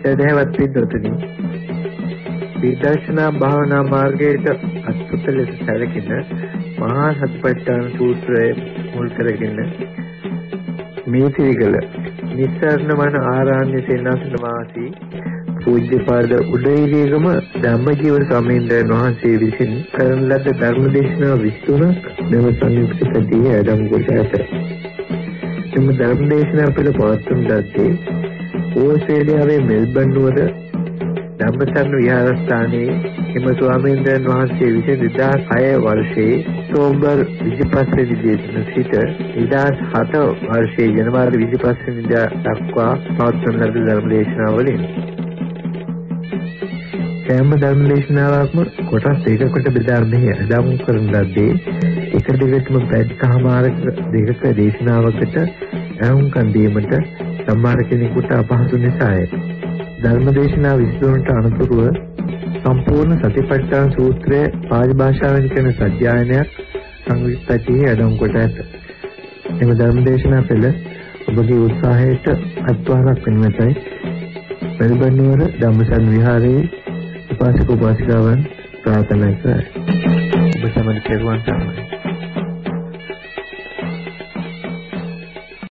සදහවත් පින්තුනි විදර්ශනා භාවනා මාර්ගයට අත්පුත ලෙස සැලකෙන මහා සතිපට්ඨාන සූත්‍රය මුල් කරගෙන මේ තිරිගල නිස්සාරණ වන ආරණ්‍ය සේනාසන වාසී පූජ්‍යපාද උදේවිගම ධම්මජීව ස්වාමීන් වහන්සේ විසින් කරන ලද ධර්මදේශනා විස්තුරක් මෙම සංයුක්ත සතියේ ආරම්භ කොට ඇත. එම ධර්මදේශනා පෙළ පවත්වන ලද්දේ ඕස්ට්‍රේලියාවේ මෙල්බන් නුවර ධම්මසරණ විහාරස්ථානයේ හිම ස්වාමීන් වහන්සේ විසින් 2006 වර්ෂයේ ඔක්තෝබර් 25 වෙනි දින සිට 2007 වර්ෂයේ ජනවාරි 25 වෙනිදා දක්වා පවත්වන ලද ධර්ම දේශනාවලින් සෑම ධර්ම දේශනාවක්ම කොටස් දෙකකට බෙදා මෙහි අදම් කරන ලද්දේ එක දිගටම පැයකමාරක දෙකක දේශනාවකට අහුම්කන් දීමට සම්මාන කෙනෙකුට අපහසු නිසාය. ධර්මදේශනා විස්තරයට අනුතුරුව සම්පූර්ණ සතිපට්ඨාන සූත්‍රය පාලි භාෂාවෙන් කරන සත්‍යයනයක් සංවිත්තතියේ අඩංගු කොට ඇත. එම ධර්මදේශනා පෙළ ඔබගේ උත්සාහයට අත්වහනක් වෙනවටයි මෙල්බන් නුවර ධම්මසන් විහාරයේ උපාසක උපාසිකාවන් ප්‍රාර්ථනා කරයි. ඔබ සමග කෙරුවන් සරණයි.